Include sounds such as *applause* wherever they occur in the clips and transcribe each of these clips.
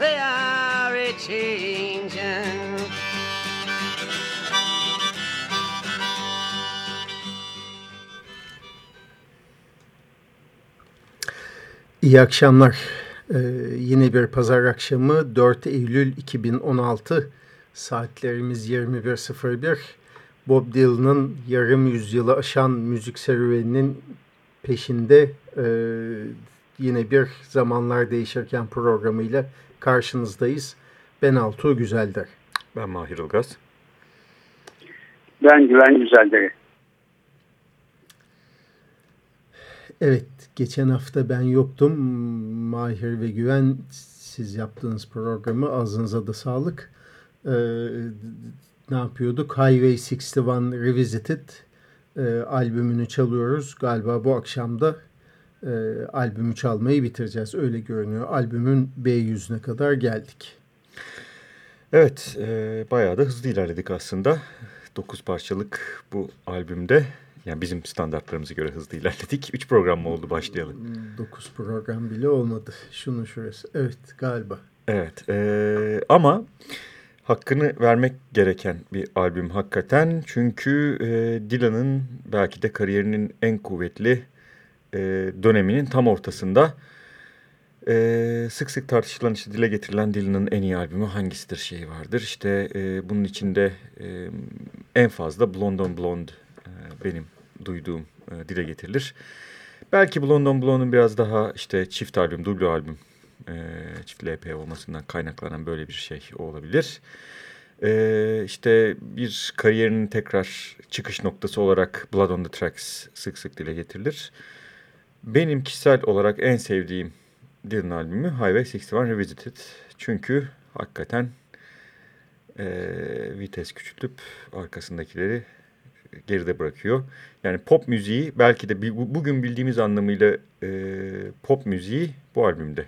they are a changing. İyi akşamlar. Ee, yine bir pazar akşamı 4 Eylül 2016 saatlerimiz 21.01. Bob Dylan'ın yarım yüzyılı aşan müzik serüveninin peşinde e, yine bir zamanlar değişirken programıyla karşınızdayız. Ben Altuğ Güzelder. Ben Mahir Ilgaz. Ben Güven Güzeldere. Evet, geçen hafta ben yoktum. Mahir ve Güven siz yaptığınız programı ağzınıza da sağlık. Ee, ne yapıyorduk? Highway 61 Revisited e, albümünü çalıyoruz. Galiba bu akşam da e, albümü çalmayı bitireceğiz. Öyle görünüyor. Albümün B yüzüne kadar geldik. Evet, e, bayağı da hızlı ilerledik aslında. 9 parçalık bu albümde. Yani bizim standartlarımıza göre hızlı ilerledik. 3 program mı oldu başlayalım? 9 program bile olmadı. Şunun şurası. Evet galiba. Evet e, ama hakkını vermek gereken bir albüm hakikaten. Çünkü e, Dylan'ın belki de kariyerinin en kuvvetli e, döneminin tam ortasında e, sık sık tartışılan işte dile getirilen Dylan'ın en iyi albümü hangisidir şeyi vardır. İşte e, bunun içinde e, en fazla Blonde on Blonde e, benim duyduğum e, dile getirilir. Belki Blonde on Blonde'un biraz daha işte çift albüm, dublo albüm, e, çift LP olmasından kaynaklanan böyle bir şey olabilir. E, işte bir kariyerinin tekrar çıkış noktası olarak Blood on the Tracks sık sık dile getirilir. Benim kişisel olarak en sevdiğim Dylan albümü Highway 61 Revisited. Çünkü hakikaten e, vites küçültüp arkasındakileri geride bırakıyor. Yani pop müziği belki de bugün bildiğimiz anlamıyla e, pop müziği bu albümde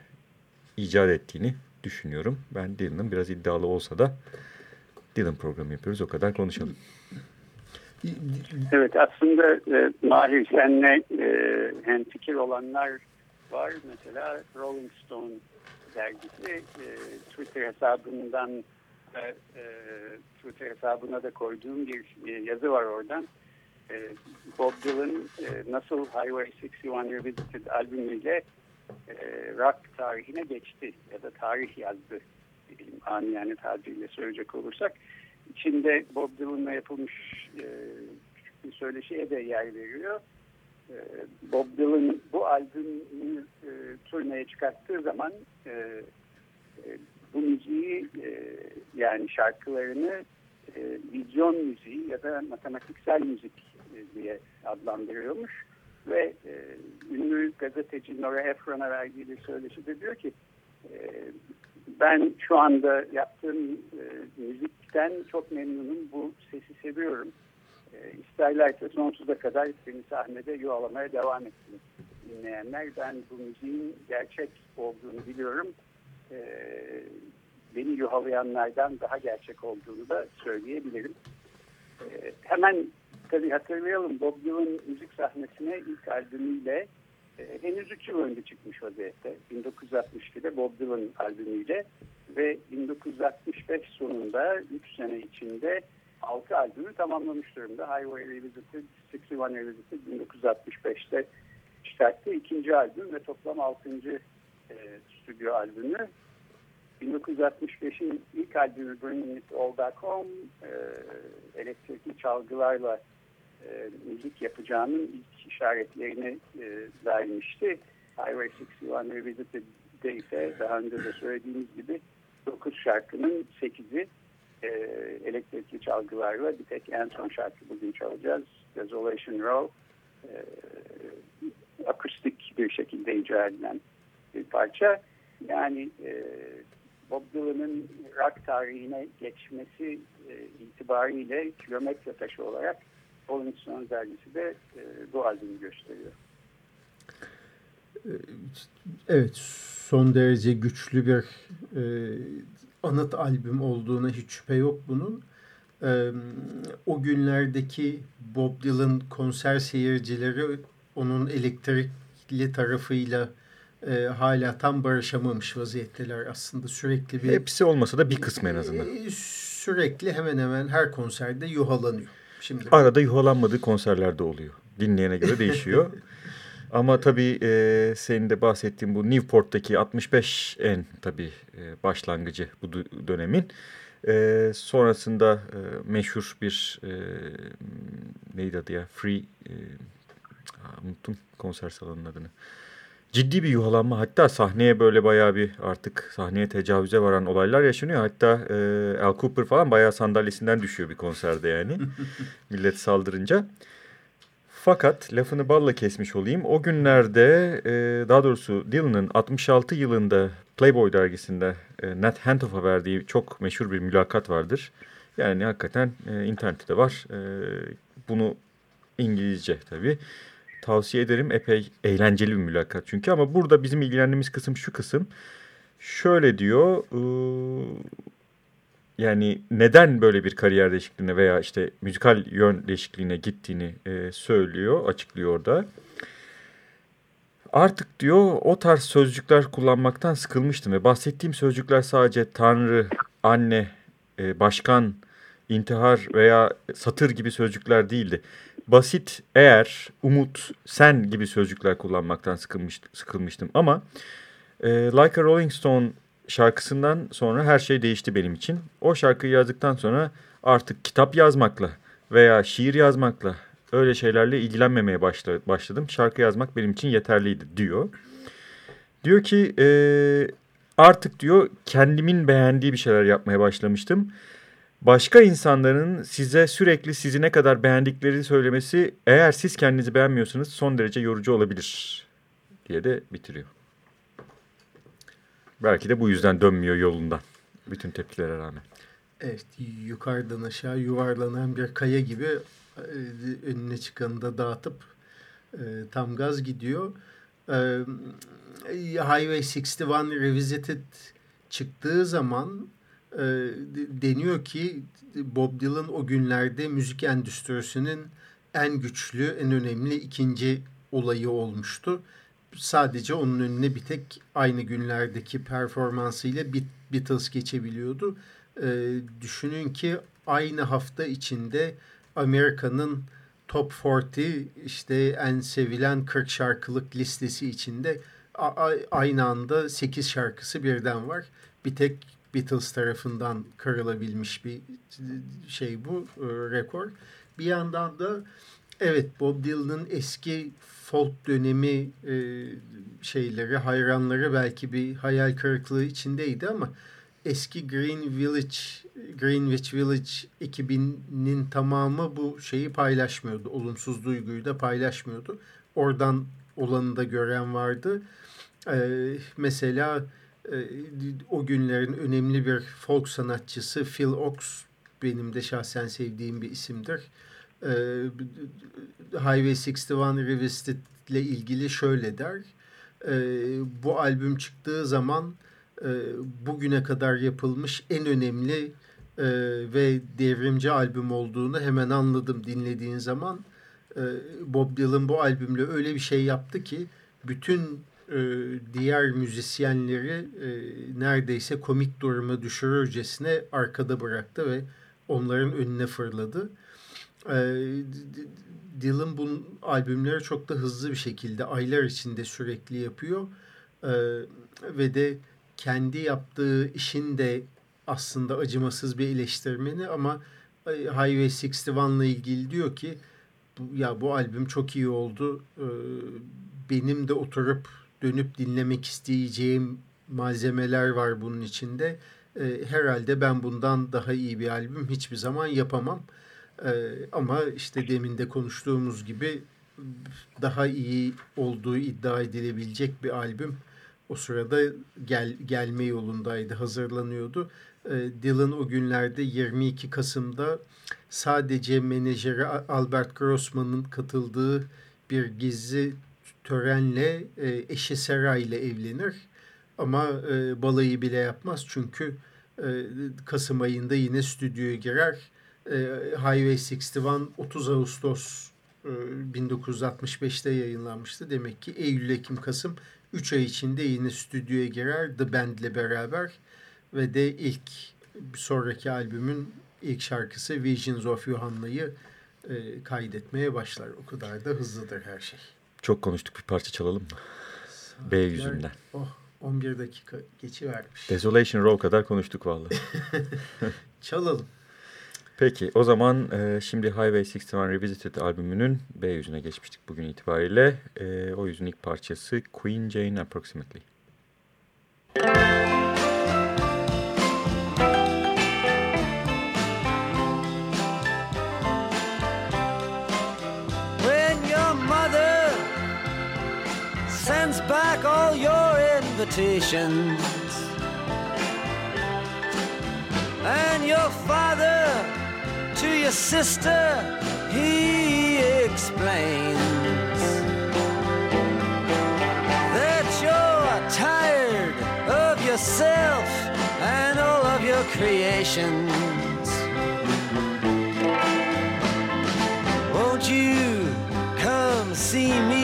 icat ettiğini düşünüyorum. Ben Dylan'ın biraz iddialı olsa da Dylan programı yapıyoruz. O kadar konuşalım. Evet aslında e, Mahir senle e, hem olanlar var. Mesela Rolling Stone dergisi e, Twitter hesabından e, Twitter hesabına da koyduğum bir e, yazı var oradan. E, Bob Dylan e, nasıl Highway 61 Revisited albümüyle e, rock tarihine geçti ya da tarih yazdı amiyane tabiriyle söyleyecek olursak. İçinde Bob Dylan'la yapılmış e, bir söyleşiye de yer veriyor. E, Bob Dylan bu albümü e, turneye çıkarttığı zaman e, e, bu müziği e, yani şarkılarını e, vizyon müziği ya da matematiksel müzik e, diye adlandırıyormuş. Ve e, ünlü gazeteci Nora Ephron'a verdiği bir söyleşide diyor ki e, ben şu anda yaptığım e, müzikten çok memnunum. Bu sesi seviyorum. E, isterlerse sonsuza kadar beni sahnede yuvalamaya devam etsin dinleyenler. Ben bu müziğin gerçek olduğunu biliyorum. E, beni yuhalayanlardan daha gerçek olduğunu da söyleyebilirim. E, hemen tabii hatırlayalım Bob Dylan müzik sahnesine ilk albümüyle e, henüz 3 yıl önce çıkmış vaziyette. 1962'de Bob Dylan albümüyle ve 1965 sonunda 3 sene içinde 6 albümü tamamlamış durumda. Highway Revisited, 61 Revisited 1965'te çıkarttı. ikinci albüm ve toplam 6. E, stüdyo albümü. 1965'in ilk albümü Bringing It All Back Home e, elektrikli çalgılarla e, müzik yapacağının ilk işaretlerini e, vermişti. Highway 61 Revisited'de ise daha önce de söylediğimiz gibi 9 şarkının 8'i e, elektrikli çalgılarla bir tek en son şarkı bugün çalacağız. Desolation Row e, akustik bir şekilde icra edilen bir parça. Yani e, Bob Dylan'ın rock tarihine geçmesi e, itibariyle kilometre taşı olarak Rolling dergisi de e, bu albümü gösteriyor. Evet, son derece güçlü bir e, anıt albüm olduğuna hiç şüphe yok bunun. E, o günlerdeki Bob Dylan konser seyircileri onun elektrikli tarafıyla e, hala tam barışamamış vaziyetteler aslında sürekli bir... Hepsi olmasa da bir kısmı en azından. E, sürekli hemen hemen her konserde yuhalanıyor. Şimdi Arada yuhalanmadığı konserlerde oluyor. Dinleyene göre değişiyor. *laughs* Ama tabii e, senin de bahsettiğin bu Newport'taki 65 en tabii e, başlangıcı bu dönemin. E, sonrasında e, meşhur bir e, neydi adı ya? Free e, unuttum konser salonunun adını. Ciddi bir yuhalanma hatta sahneye böyle bayağı bir artık sahneye tecavüze varan olaylar yaşanıyor. Hatta e, Al Cooper falan bayağı sandalyesinden düşüyor bir konserde yani *laughs* millet saldırınca. Fakat lafını balla kesmiş olayım. O günlerde e, daha doğrusu Dylan'ın 66 yılında Playboy dergisinde e, Nat Hentoff'a verdiği çok meşhur bir mülakat vardır. Yani hakikaten e, internette de var. E, bunu İngilizce tabii. Tavsiye ederim epey eğlenceli bir mülakat çünkü. Ama burada bizim ilgilendiğimiz kısım şu kısım. Şöyle diyor... E, yani neden böyle bir kariyer değişikliğine veya işte müzikal yön değişikliğine gittiğini söylüyor, açıklıyor orada. Artık diyor o tarz sözcükler kullanmaktan sıkılmıştım ve bahsettiğim sözcükler sadece tanrı, anne, başkan, intihar veya satır gibi sözcükler değildi. Basit, eğer, umut, sen gibi sözcükler kullanmaktan sıkılmış, sıkılmıştım ama e, Like a Rolling Stone şarkısından sonra her şey değişti benim için. O şarkıyı yazdıktan sonra artık kitap yazmakla veya şiir yazmakla öyle şeylerle ilgilenmemeye başladım. Şarkı yazmak benim için yeterliydi diyor. Diyor ki e, artık diyor kendimin beğendiği bir şeyler yapmaya başlamıştım. Başka insanların size sürekli sizi ne kadar beğendikleri söylemesi eğer siz kendinizi beğenmiyorsanız son derece yorucu olabilir diye de bitiriyor. Belki de bu yüzden dönmüyor yolundan. Bütün tepkilere rağmen. Evet, yukarıdan aşağı yuvarlanan bir kaya gibi e, önüne çıkanı da dağıtıp e, tam gaz gidiyor. E, Highway 61 Revisited çıktığı zaman deniyor ki Bob Dylan o günlerde müzik endüstrisinin en güçlü, en önemli ikinci olayı olmuştu sadece onun önüne bir tek aynı günlerdeki performansıyla Beatles geçebiliyordu. E, düşünün ki aynı hafta içinde Amerika'nın Top 40 işte en sevilen 40 şarkılık listesi içinde aynı anda 8 şarkısı birden var. Bir tek Beatles tarafından kırılabilmiş bir şey bu e, rekor. Bir yandan da evet Bob Dylan'ın eski folk dönemi e, şeyleri, hayranları belki bir hayal kırıklığı içindeydi ama eski Green Village, Greenwich Village ekibinin tamamı bu şeyi paylaşmıyordu. Olumsuz duyguyu da paylaşmıyordu. Oradan olanı da gören vardı. Ee, mesela o günlerin önemli bir folk sanatçısı Phil Ox benim de şahsen sevdiğim bir isimdir e, Highway 61 Revisited ile ilgili şöyle der. E, bu albüm çıktığı zaman e, bugüne kadar yapılmış en önemli e, ve devrimci albüm olduğunu hemen anladım dinlediğin zaman. Bob Dylan bu albümle öyle bir şey yaptı ki bütün e, diğer müzisyenleri e, neredeyse komik duruma düşürürcesine arkada bıraktı ve onların önüne fırladı. E, Dylan bu albümleri çok da hızlı bir şekilde aylar içinde sürekli yapıyor. E, ve de kendi yaptığı işin de aslında acımasız bir eleştirmeni ama Highway 61 ile ilgili diyor ki ya bu albüm çok iyi oldu. Benim de oturup dönüp dinlemek isteyeceğim malzemeler var bunun içinde. Ee, herhalde ben bundan daha iyi bir albüm hiçbir zaman yapamam. Ee, ama işte demin de konuştuğumuz gibi daha iyi olduğu iddia edilebilecek bir albüm o sırada gel, gelme yolundaydı, hazırlanıyordu. Ee, Dylan o günlerde 22 Kasım'da sadece menajeri Albert Grossman'ın katıldığı bir gizli törenle e, eşi Sarah ile evlenir. Ama e, balayı bile yapmaz çünkü e, Kasım ayında yine stüdyoya girer. Highway 61 30 Ağustos 1965'te yayınlanmıştı. Demek ki Eylül, Ekim, Kasım 3 ay içinde yine stüdyoya girer The Band ile beraber ve de ilk sonraki albümün ilk şarkısı Visions of Johanna'yı e, kaydetmeye başlar. O kadar da hızlıdır her şey. Çok konuştuk bir parça çalalım mı? Saatler, B yüzünden. Oh 11 dakika geçivermiş. Desolation Row kadar konuştuk vallahi. *laughs* çalalım. Peki o zaman e, şimdi Highway 61 Revisited albümünün B yüzüne geçmiştik bugün itibariyle. E, o yüzün ilk parçası Queen Jane Approximately. Invitations and your father to your sister he explains that you're tired of yourself and all of your creations. Won't you come see me,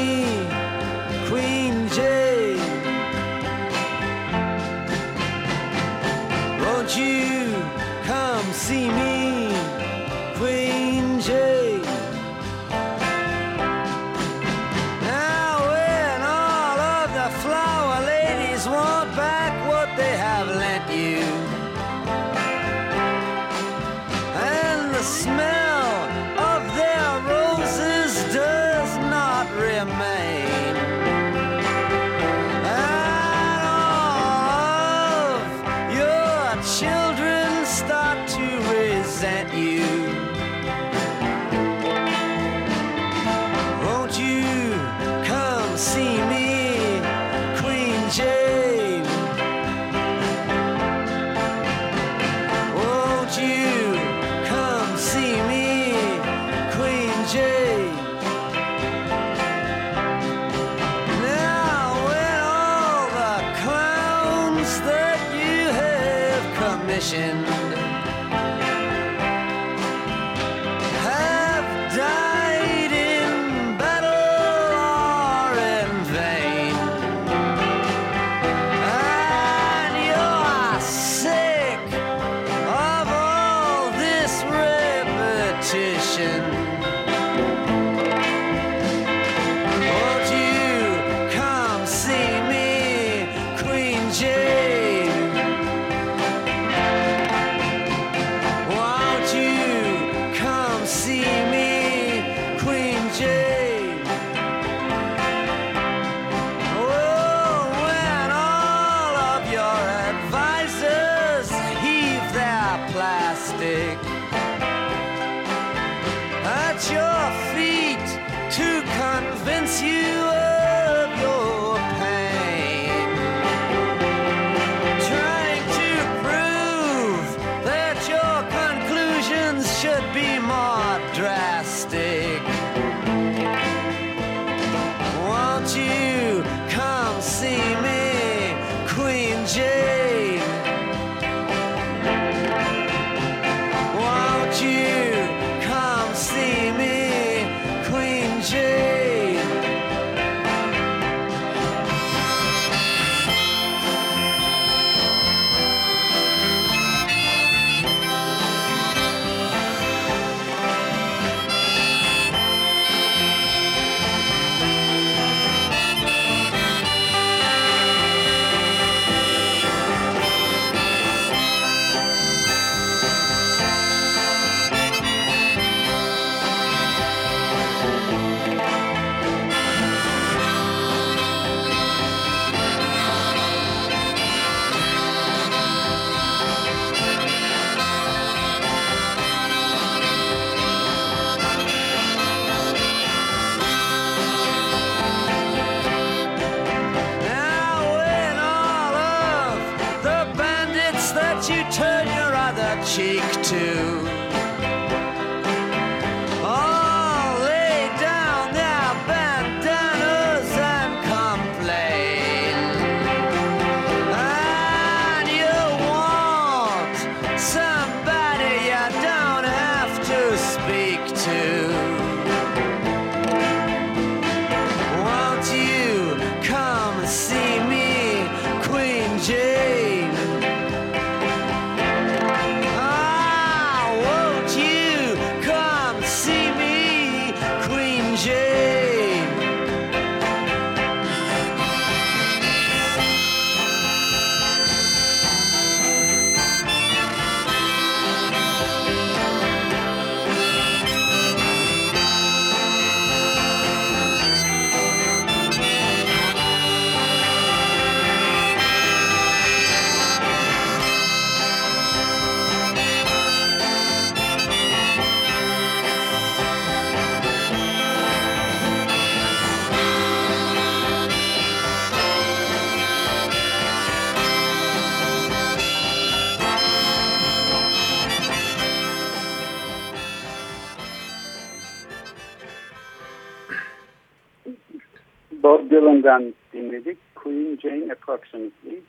Jane Approximately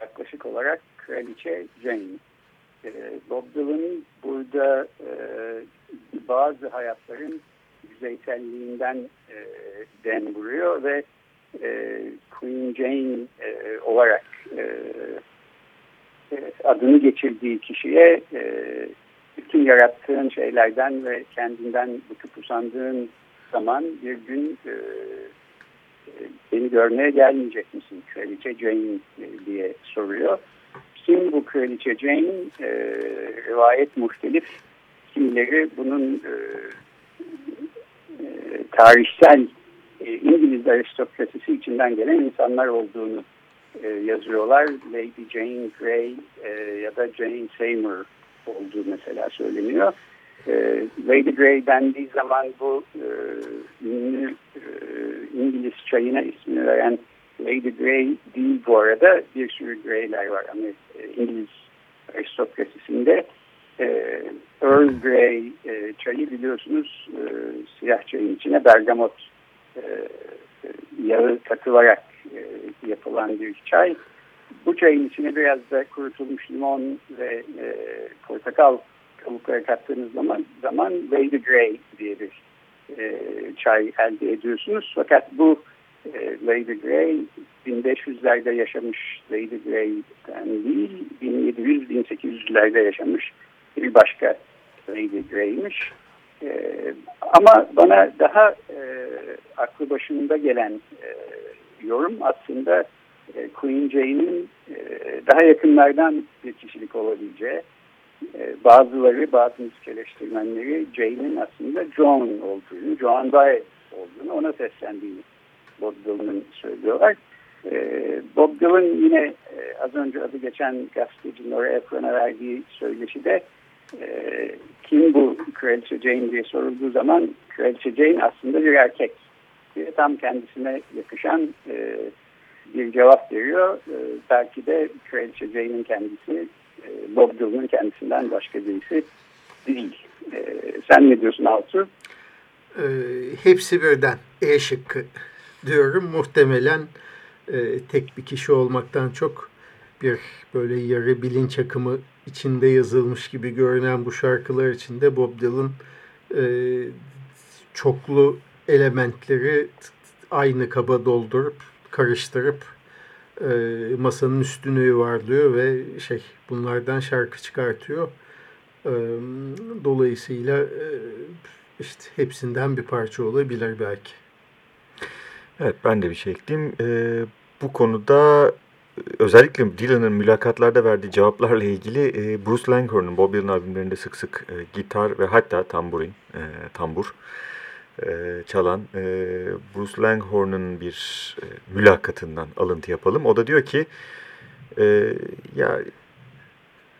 yaklaşık olarak Kraliçe Jane. Ee, Bob Dylan burada e, bazı hayatların yüzeyselliğinden e, den vuruyor ve e, Queen Jane e, olarak e, e, adını geçirdiği kişiye e, bütün yarattığın şeylerden ve kendinden bıkıp usandığın zaman bir gün e, beni görmeye gelmeyecek misin Kraliçe Jane e, diye soruyor. Kim bu Kraliçe Jane? E, rivayet muhtelif. Kimileri bunun e, e, tarihsel e, İngiliz aristokrasisi içinden gelen insanlar olduğunu e, yazıyorlar. Lady Jane Grey e, ya da Jane Seymour olduğu mesela söyleniyor. E, Lady Grey dendiği zaman bu e, ünlü İngiliz çayına ismini veren Lady Grey değil bu arada. Bir sürü Grey'ler var ama e, İngiliz aristokrasisinde. E, Earl Grey e, çayı biliyorsunuz e, siyah çayın içine bergamot e, yağı katılarak e, yapılan bir çay. Bu çayın içine biraz da kurutulmuş limon ve e, portakal kabuklara kattığınız zaman, zaman Lady Grey diye bir e, çay elde ediyorsunuz. Fakat bu e, Lady Grey 1500'lerde yaşamış Lady Grey'den değil 1700-1800'lerde yaşamış bir başka Lady Grey'miş. E, ama bana daha e, aklı başında gelen e, yorum aslında e, Queen Jane'in e, daha yakınlardan bir kişilik olabileceği bazıları, bazı müzik eleştirmenleri Jane'in aslında John olduğunu, John Baez olduğunu, ona seslendiğini Bob Dylan'ın söylüyorlar. Ee, Bob Dylan yine e, az önce adı geçen gazeteci Nora Ephron'a verdiği söyleşide e, kim bu Kraliçe Jane diye sorulduğu zaman Kraliçe Jane aslında bir erkek diye tam kendisine yakışan e, bir cevap veriyor. belki de Kraliçe Jane'in kendisi e, Bob Dylan'ın kendisinden başka birisi değil. E, sen ne diyorsun Altu? E, hepsi birden E şıkkı diyorum. Muhtemelen e, tek bir kişi olmaktan çok bir böyle yarı bilinç akımı içinde yazılmış gibi görünen bu şarkılar içinde Bob Dylan e, çoklu elementleri aynı kaba doldurup karıştırıp e, masanın üstüne yuvarlıyor ve şey bunlardan şarkı çıkartıyor. E, dolayısıyla e, işte hepsinden bir parça olabilir belki. Evet ben de bir şey ekleyeyim. E, bu konuda özellikle Dylan'ın mülakatlarda verdiği cevaplarla ilgili e, Bruce Langhorne'un Bob Dylan albümlerinde sık sık e, gitar ve hatta tamburin, e, tambur e, çalan e, Bruce Langhorne'un bir e, mülakatından alıntı yapalım. O da diyor ki e, ya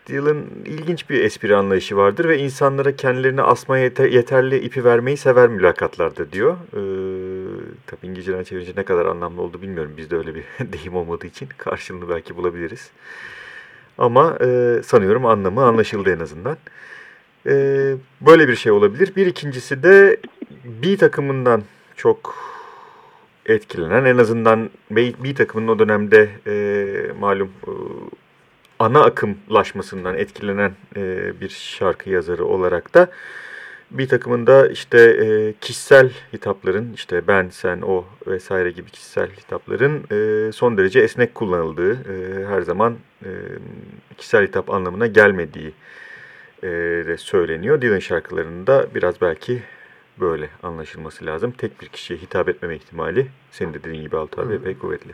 Dylan ilginç bir espri anlayışı vardır ve insanlara kendilerini asmaya yeter, yeterli ipi vermeyi sever mülakatlarda diyor. Ee, tabii İngilizceden çevirince ne kadar anlamlı oldu bilmiyorum. Bizde öyle bir *laughs* deyim olmadığı için karşılığını belki bulabiliriz. Ama e, sanıyorum anlamı anlaşıldı en azından. E, böyle bir şey olabilir. Bir ikincisi de bir takımından çok etkilenen en azından bir takımın o dönemde e, malum e, ana akımlaşmasından etkilenen e, bir şarkı yazarı olarak da bir takımında işte e, kişisel hitapların işte ben, sen, o vesaire gibi kişisel hitapların e, son derece esnek kullanıldığı, e, her zaman e, kişisel hitap anlamına gelmediği e, de söyleniyor. Dylan şarkılarında biraz belki böyle anlaşılması lazım. Tek bir kişiye hitap etmeme ihtimali senin de dediğin gibi Altuğ abi epey kuvvetli.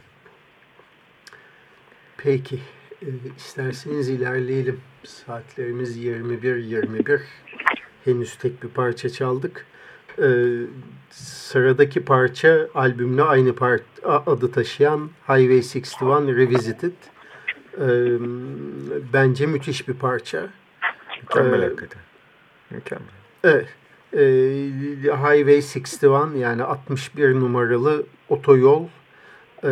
Peki. E, isterseniz ilerleyelim. Saatlerimiz 21-21 henüz tek bir parça çaldık. Ee, sıradaki parça albümle aynı part adı taşıyan Highway 61 Revisited. Ee, bence müthiş bir parça. Mükemmel ee, hakikaten. Mükemmel. Evet. E, Highway 61 yani 61 numaralı otoyol e,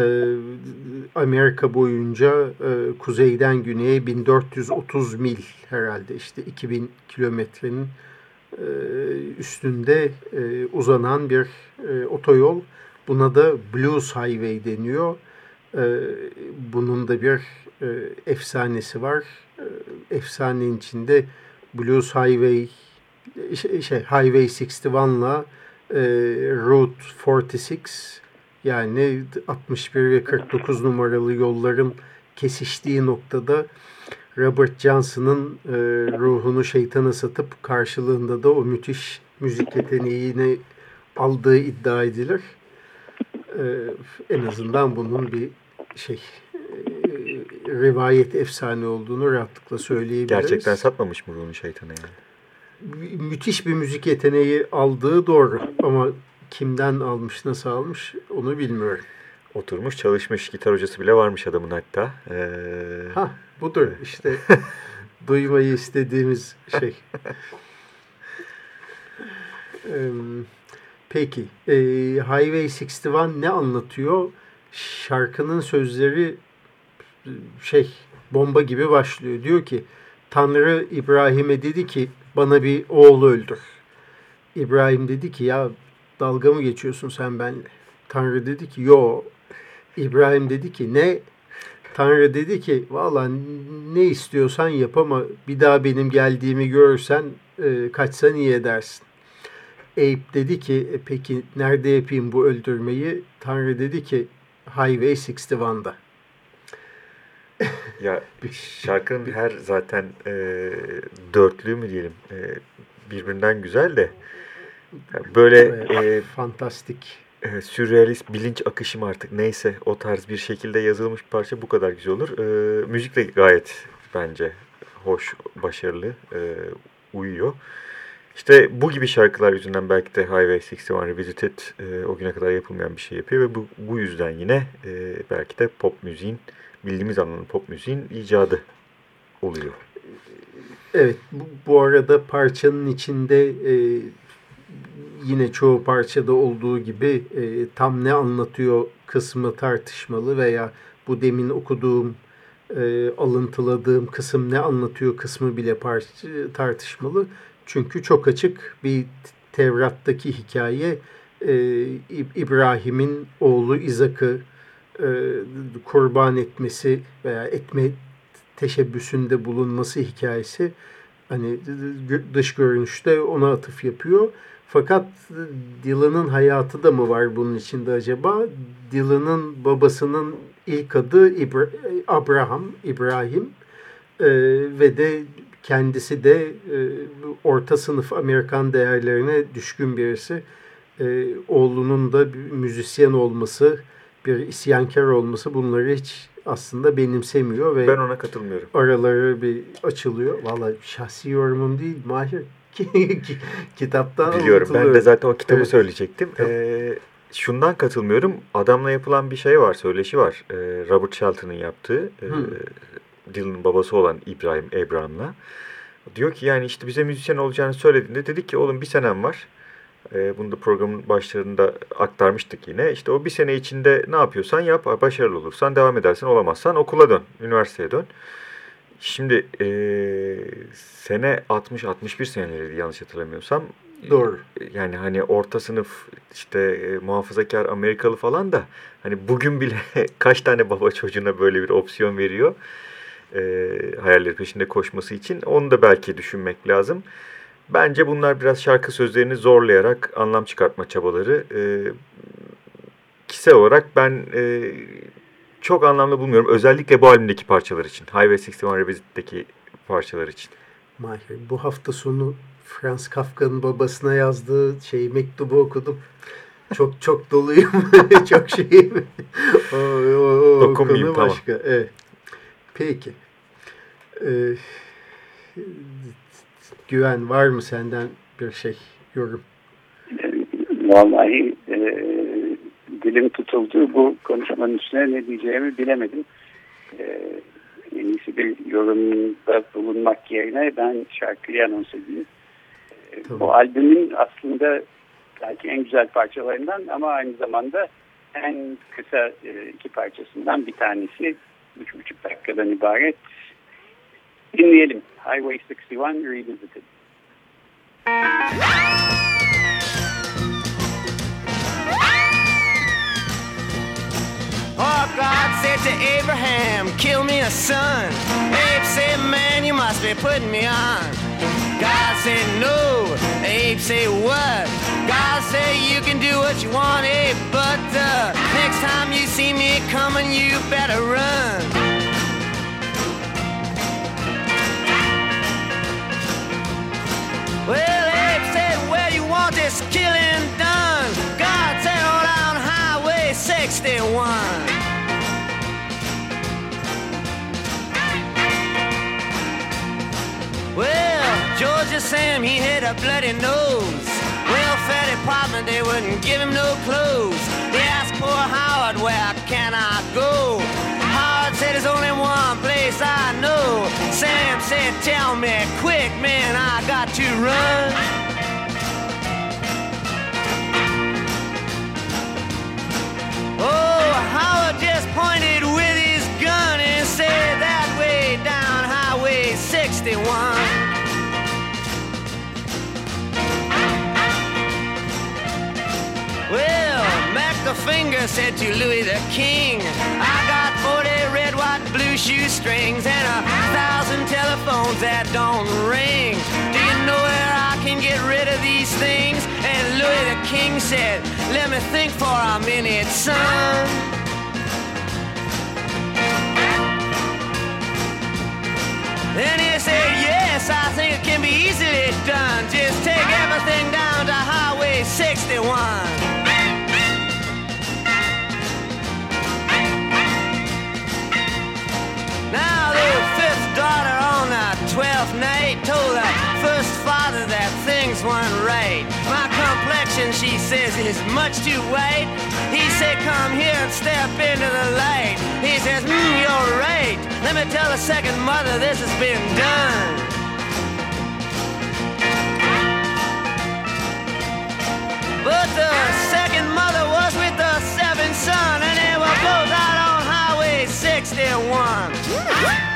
Amerika boyunca e, kuzeyden güneye 1430 mil herhalde işte 2000 kilometrenin e, üstünde e, uzanan bir e, otoyol. Buna da Blues Highway deniyor. Bunun da bir efsanesi var. Efsanenin içinde Blues Highway şey, şey Highway 61 ile Route 46 yani 61 ve 49 numaralı yolların kesiştiği noktada Robert Johnson'ın e, ruhunu şeytana satıp karşılığında da o müthiş müzik yeteneğini aldığı iddia edilir. E, en azından bunun bir şey e, rivayet efsane olduğunu rahatlıkla söyleyebiliriz. Gerçekten satmamış mı ruhunu şeytana yani? Müthiş bir müzik yeteneği aldığı doğru ama kimden almış, nasıl almış onu bilmiyorum. Oturmuş çalışmış gitar hocası bile varmış adamın hatta. Ee... Ha budur işte *laughs* duymayı istediğimiz şey. *laughs* Peki e, Highway 61 ne anlatıyor? Şarkının sözleri şey bomba gibi başlıyor. Diyor ki Tanrı İbrahim'e dedi ki bana bir oğlu öldür. İbrahim dedi ki ya dalga mı geçiyorsun sen benimle? Tanrı dedi ki yo İbrahim dedi ki ne? Tanrı dedi ki valla ne istiyorsan yap ama bir daha benim geldiğimi görürsen e, kaçsan iyi edersin. Eyüp dedi ki e, peki nerede yapayım bu öldürmeyi? Tanrı dedi ki Highway 61'da. *laughs* ya şarkının her zaten e, dörtlüğü mü diyelim e, birbirinden güzel de. Böyle e, fantastik. e, sürrealist bilinç akışı mı artık. Neyse o tarz bir şekilde yazılmış bir parça bu kadar güzel olur. E, müzik de gayet bence hoş, başarılı, e, uyuyor. İşte bu gibi şarkılar yüzünden belki de Highway 61 Revisited e, o güne kadar yapılmayan bir şey yapıyor ve bu, bu yüzden yine e, belki de pop müziğin, bildiğimiz anlamda pop müziğin icadı oluyor. Evet, bu, bu arada parçanın içinde e, yine çoğu parçada olduğu gibi e, tam ne anlatıyor kısmı tartışmalı veya bu demin okuduğum e, alıntıladığım kısım ne anlatıyor kısmı bile tartışmalı. Çünkü çok açık bir Tevrat'taki hikaye e, İbrahim'in oğlu İzak'ı e, kurban etmesi veya etme teşebbüsünde bulunması hikayesi hani dış görünüşte ona atıf yapıyor. Fakat Dylan'ın hayatı da mı var bunun içinde acaba? Dylan'ın babasının ilk adı İbra Abraham, İbrahim ee, ve de kendisi de e, orta sınıf Amerikan değerlerine düşkün birisi. Ee, oğlunun da bir müzisyen olması, bir isyankar olması bunları hiç aslında benimsemiyor ve ben ona katılmıyorum. Araları bir açılıyor. Vallahi şahsi yorumum değil Mahir *laughs* kitaptan Biliyorum ben de zaten o kitabı evet. söyleyecektim. Ee, şundan katılmıyorum. Adamla yapılan bir şey var, söyleşi var. Ee, Robert Shelton'ın yaptığı. E, Dylan'ın babası olan İbrahim Abraham'la. Diyor ki yani işte bize müzisyen olacağını söylediğinde dedik ki oğlum bir senem var. Ee, bunu da programın başlarında aktarmıştık yine. İşte o bir sene içinde ne yapıyorsan yap. Başarılı olursan devam edersen olamazsan okula dön. Üniversiteye dön. Şimdi e, sene 60-61 seneleri yanlış hatırlamıyorsam. Doğru. Yani hani orta sınıf işte e, muhafazakar Amerikalı falan da hani bugün bile *laughs* kaç tane baba çocuğuna böyle bir opsiyon veriyor e, hayalleri peşinde koşması için onu da belki düşünmek lazım. Bence bunlar biraz şarkı sözlerini zorlayarak anlam çıkartma çabaları. E, kişisel olarak ben e, çok anlamlı bulmuyorum. Özellikle bu albümdeki parçalar için. Highway 61 Revisit'teki parçalar için. Mahir bu hafta sonu Franz Kafka'nın babasına yazdığı şey mektubu okudum. Çok çok doluyum. *laughs* çok şeyim. o, o, o konu başka. Tamam. Evet. Peki. Ee, güven var mı senden bir şey, yorum? Vallahi e, dilim tutuldu. Bu konuşmanın üstüne ne diyeceğimi bilemedim. E, en iyisi bir yorumda bulunmak yerine ben şarkıyı anons edeyim. E, tamam. Bu albümün aslında belki en güzel parçalarından ama aynı zamanda en kısa e, iki parçasından bir tanesi. Üç buçuk dakikadan ibaret. Dinleyelim. Highway 61 Revisited. Oh, God said to Abraham, kill me a son. Abe said, man, you must be putting me on. God said, no. Abe said, what? God said, you can do what you want, Abe, but uh, next time you see me coming, you better run. Well, Abe said, where you want this killing done? God said, on Highway 61. Well, Georgia Sam, he had a bloody nose. Welfare department, they wouldn't give him no clothes. They asked poor Howard, where can I go? Said there's only one place I know. Sam said, tell me quick, man, I got to run. Oh, Howard just pointed with his gun and said that way down Highway 61. Well, Mac the Finger said to Louis the King, I got 40 red, white, blue shoestrings and a thousand telephones that don't ring. Do you know where I can get rid of these things? And Louis the King said, Let me think for a minute, son. Then he said, Yes, I think it can be easily done. Just take everything down to Highway 61. Twelfth night told her first father that things weren't right. My complexion, she says, is much too white. He said, come here and step into the light. He says, mm, you're right. Let me tell the second mother this has been done. But the second mother was with the seventh son, and they were both out on Highway 61.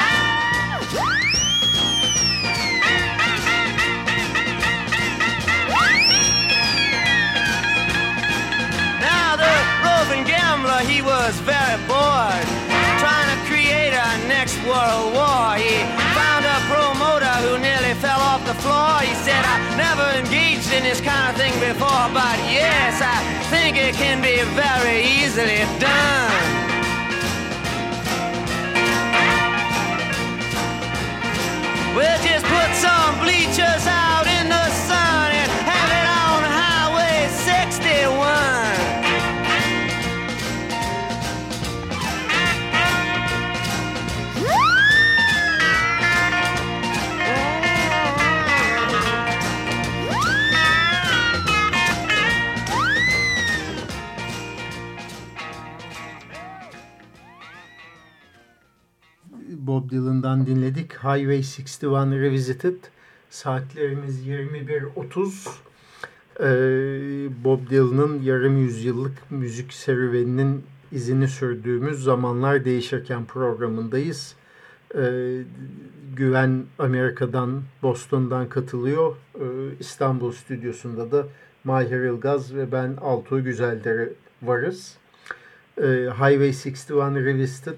Was very bored, trying to create a next world war. He found a promoter who nearly fell off the floor. He said, I never engaged in this kind of thing before, but yes, I think it can be very easily done. We'll just put some bleachers out Bob Dylan'dan dinledik. Highway 61 Revisited. Saatlerimiz 21.30. Ee, Bob Dylan'ın yarım yüzyıllık müzik serüveninin izini sürdüğümüz zamanlar değişirken programındayız. Güven Amerika'dan, Boston'dan katılıyor. İstanbul stüdyosunda da Mahir Ilgaz ve ben Altuğ Güzeldere varız. Highway 61 Revisited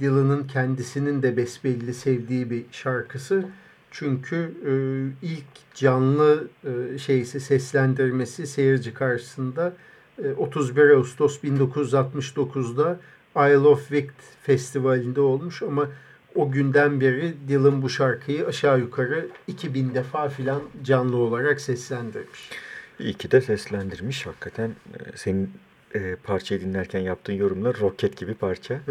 Dylan'ın kendisinin de besbelli sevdiği bir şarkısı. Çünkü e, ilk canlı e, şeysi seslendirmesi seyirci karşısında e, 31 Ağustos 1969'da Isle of Wight Festivali'nde olmuş ama o günden beri Dylan bu şarkıyı aşağı yukarı 2000 defa filan canlı olarak seslendirmiş. İyi ki de seslendirmiş hakikaten. E, senin e, parçayı dinlerken yaptığın yorumlar roket gibi parça. *laughs*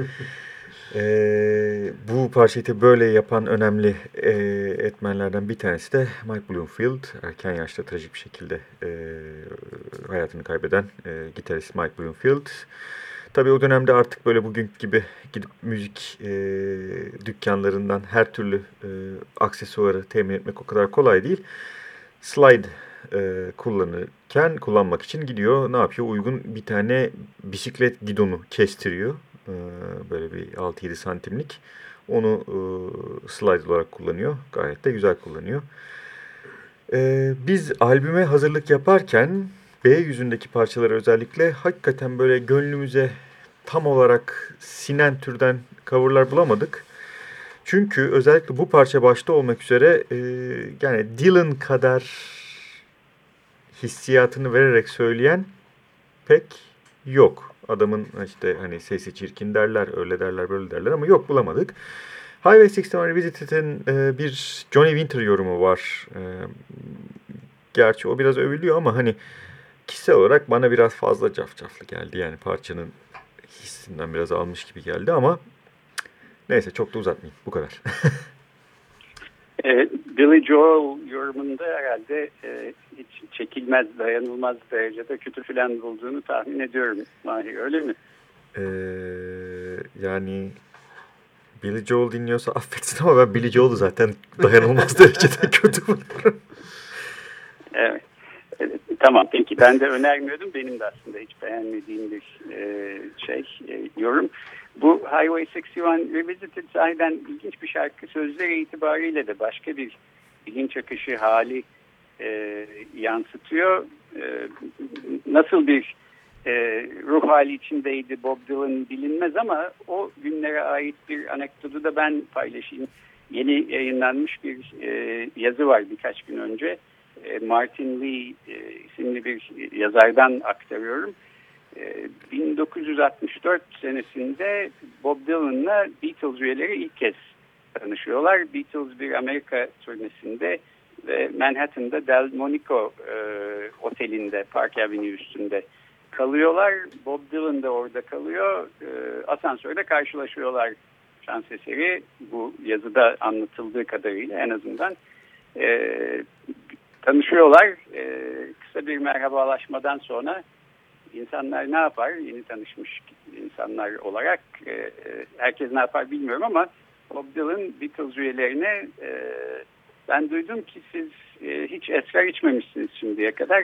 E, bu parçayı böyle yapan önemli e, etmenlerden bir tanesi de Mike Bloomfield. Erken yaşta trajik bir şekilde e, hayatını kaybeden e, gitarist Mike Bloomfield. Tabii o dönemde artık böyle bugün gibi gidip müzik e, dükkanlarından her türlü e, aksesuarı temin etmek o kadar kolay değil. Slide e, kullanırken kullanmak için gidiyor. Ne yapıyor? Uygun bir tane bisiklet gidonu kestiriyor. E, böyle bir 6-7 santimlik. Onu e, slide olarak kullanıyor. Gayet de güzel kullanıyor. E, biz albüme hazırlık yaparken B yüzündeki parçaları özellikle hakikaten böyle gönlümüze tam olarak sinen türden coverlar bulamadık. Çünkü özellikle bu parça başta olmak üzere e, yani Dylan kadar hissiyatını vererek söyleyen pek yok. Adamın işte hani sesi çirkin derler, öyle derler, böyle derler ama yok bulamadık. Highway 61 Revisited'in e, bir Johnny Winter yorumu var. E, gerçi o biraz övülüyor ama hani kişisel olarak bana biraz fazla cafcaflı geldi. Yani parçanın hissinden biraz almış gibi geldi ama neyse çok da uzatmayayım. Bu kadar. *laughs* e, Billy Joel yorumunda herhalde e, hiç çekilmez, dayanılmaz derecede kötü filan bulduğunu tahmin ediyorum. Mahir öyle mi? Ee, yani Billy Joel dinliyorsa *laughs* affetsin ama ben Billy Joel'u zaten dayanılmaz *laughs* derecede kötü buluyorum. Evet. evet. Tamam peki ben de önermiyordum. Benim de aslında hiç beğenmediğim bir e, şey, e, yorum. Bu Highway 61 Revisited sahiden ilginç bir şarkı. Sözleri itibariyle de başka bir bilinç akışı hali e, yansıtıyor. E, nasıl bir e, ruh hali içindeydi Bob Dylan bilinmez ama o günlere ait bir anekdotu da ben paylaşayım. Yeni yayınlanmış bir e, yazı var birkaç gün önce. E, Martin Lee e, isimli bir yazardan aktarıyorum. 1964 e, senesinde Bob Dylan'la Beatles üyeleri ilk kez tanışıyorlar. Beatles bir Amerika turnesinde ve Manhattan'da Delmonico e, otelinde Park Avenue üstünde kalıyorlar. Bob Dylan da orada kalıyor. E, asansörde karşılaşıyorlar şans eseri. Bu yazıda anlatıldığı kadarıyla en azından. E, tanışıyorlar. E, kısa bir merhabalaşmadan sonra insanlar ne yapar? Yeni tanışmış insanlar olarak e, herkes ne yapar bilmiyorum ama Bob Dylan Beatles üyelerine e, ben duydum ki siz e, hiç esrar içmemişsiniz şimdiye kadar.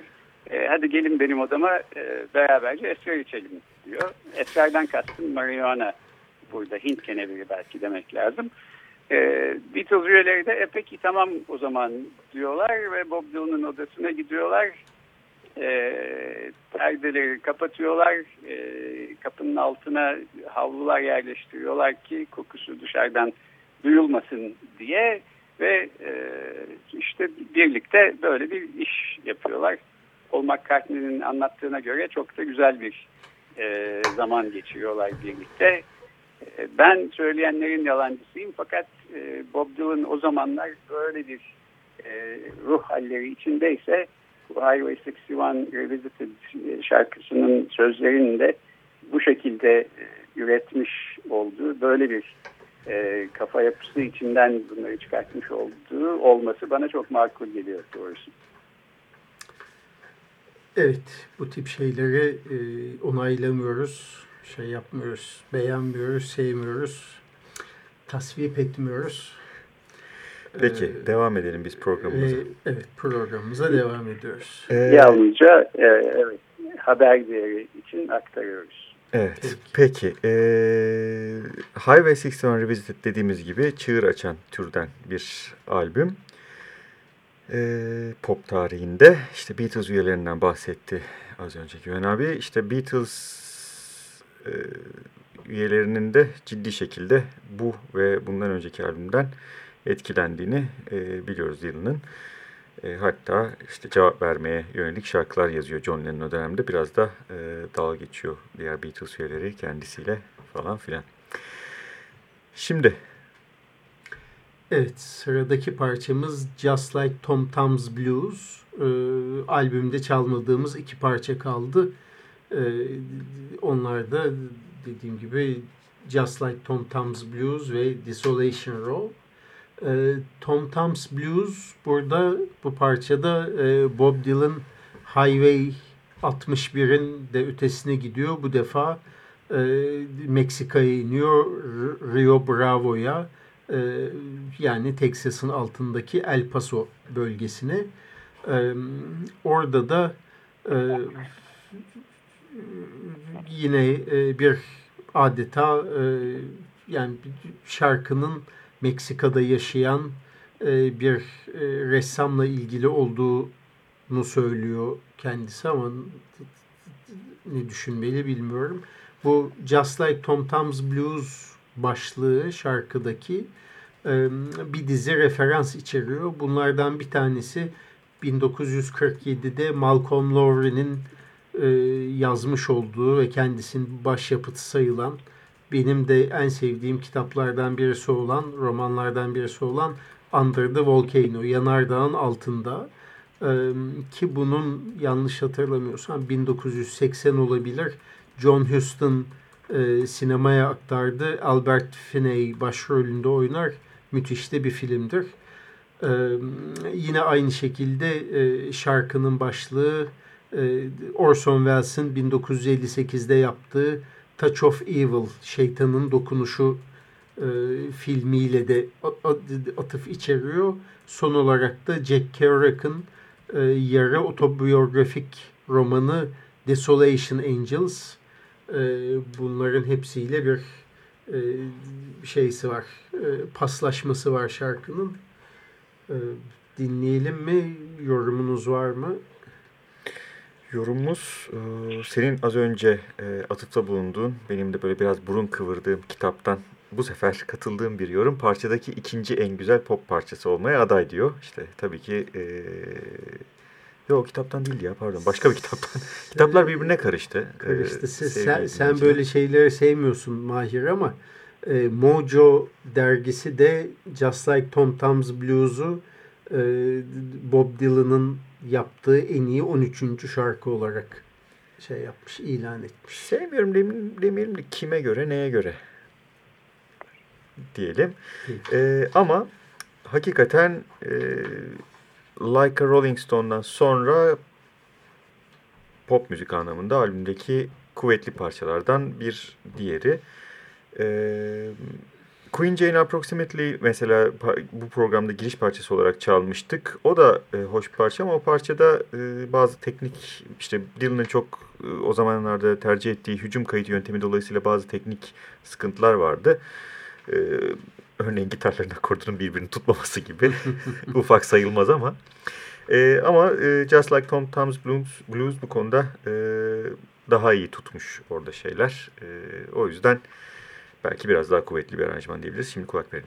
E, hadi gelin benim odama e, beraberce esrar içelim diyor. Esrardan kastım marihuana burada Hint keneviri belki demek lazım. E, Beatles üyeleri de e peki tamam o zaman diyorlar ve Bob Dylan'ın odasına gidiyorlar. E, perdeleri kapatıyorlar. E, kapının altına havlular yerleştiriyorlar ki kokusu dışarıdan duyulmasın diye ve e, işte birlikte böyle bir iş yapıyorlar. Paul McCartney'nin anlattığına göre çok da güzel bir e, zaman geçiriyorlar birlikte. E, ben söyleyenlerin yalancısıyım fakat e, Bob Dylan o zamanlar böyle bir e, ruh halleri içindeyse Highway 61 Revisited şarkısının sözlerini de bu şekilde e, üretmiş olduğu böyle bir e, kafa yapısı içinden bunları çıkartmış olduğu olması bana çok makul geliyor doğrusu. Evet, bu tip şeyleri e, onaylamıyoruz, şey yapmıyoruz, beğenmiyoruz, sevmiyoruz, tasvip etmiyoruz. Peki, ee, devam edelim biz programımıza. E, evet, programımıza devam ediyoruz. Ee, Yalnızca e, evet, haber değeri için aktarıyoruz. Evet, peki. peki. Ee, Highway 61 Revisited dediğimiz gibi çığır açan türden bir albüm. Ee, pop tarihinde işte Beatles üyelerinden bahsetti az önce Güven abi. İşte Beatles e, üyelerinin de ciddi şekilde bu ve bundan önceki albümden etkilendiğini e, biliyoruz Dylan'ın. E, hatta işte cevap vermeye yönelik şarkılar yazıyor John Lennon o dönemde. Biraz da e, dalga geçiyor diğer Beatles üyeleri kendisiyle falan filan. Şimdi. Evet sıradaki parçamız Just Like Tom Tom's Blues. E, albümde çalmadığımız iki parça kaldı. E, onlar da dediğim gibi Just Like Tom Tom's Blues ve Desolation Row. E, Tom Tom's Blues burada bu parçada e, Bob Dylan Highway 61'in de ötesine gidiyor. Bu defa e, Meksika'ya iniyor Rio Bravo'ya e, yani Texas'ın altındaki El Paso bölgesine. Orada da e, yine e, bir adeta yani şarkının Meksika'da yaşayan e, bir e, ressamla ilgili olduğunu söylüyor kendisi ama ne düşünmeli bilmiyorum. Bu Just Like Tom Tom's Blues başlığı şarkıdaki e, bir dizi referans içeriyor. Bunlardan bir tanesi 1947'de Malcolm Lowry'nin yazmış olduğu ve kendisinin başyapıtı sayılan benim de en sevdiğim kitaplardan birisi olan, romanlardan birisi olan Under the Volcano, Yanardağın Altında. Ki bunun yanlış hatırlamıyorsam 1980 olabilir. John Huston sinemaya aktardı. Albert Finney başrolünde oynar. Müthiş de bir filmdir. Yine aynı şekilde şarkının başlığı Orson Welles'in 1958'de yaptığı Touch of Evil, Şeytanın Dokunuşu e, filmiyle de atıf içeriyor. Son olarak da Jack Kerouac'ın e, yarı otobiyografik romanı Desolation Angels. E, bunların hepsiyle bir e, şeysi var, e, paslaşması var şarkının. E, dinleyelim mi? Yorumunuz var mı? Yorumumuz e, senin az önce e, atıfta bulunduğun, benim de böyle biraz burun kıvırdığım kitaptan bu sefer katıldığım bir yorum. Parçadaki ikinci en güzel pop parçası olmaya aday diyor. İşte tabii ki... E, Yok kitaptan değil ya pardon başka bir kitaptan. *laughs* Kitaplar birbirine karıştı. Karıştı. Ee, sen, sen böyle şeyleri sevmiyorsun Mahir ama e, Mojo dergisi de Just Like Tom Tom's Blues'u e, Bob Dylan'ın yaptığı en iyi 13. şarkı olarak şey yapmış, ilan etmiş. Sevmiyorum demeyelim de kime göre, neye göre diyelim. Ee, ama hakikaten e, Like a Rolling Stone'dan sonra pop müzik anlamında albümdeki kuvvetli parçalardan bir diğeri. Ee, Queen Jane Approximately mesela bu programda giriş parçası olarak çalmıştık. O da e, hoş bir parça ama o parçada e, bazı teknik işte Dylan'ın çok e, o zamanlarda tercih ettiği hücum kayıt yöntemi dolayısıyla bazı teknik sıkıntılar vardı. E, örneğin gitarların akordunun birbirini tutmaması gibi *laughs* ufak sayılmaz ama. E, ama e, Just Like Tom Tom's Blues, Blues bu konuda e, daha iyi tutmuş orada şeyler. E, o yüzden... Belki biraz daha kuvvetli bir aranjman diyebiliriz. Şimdi kulak verin.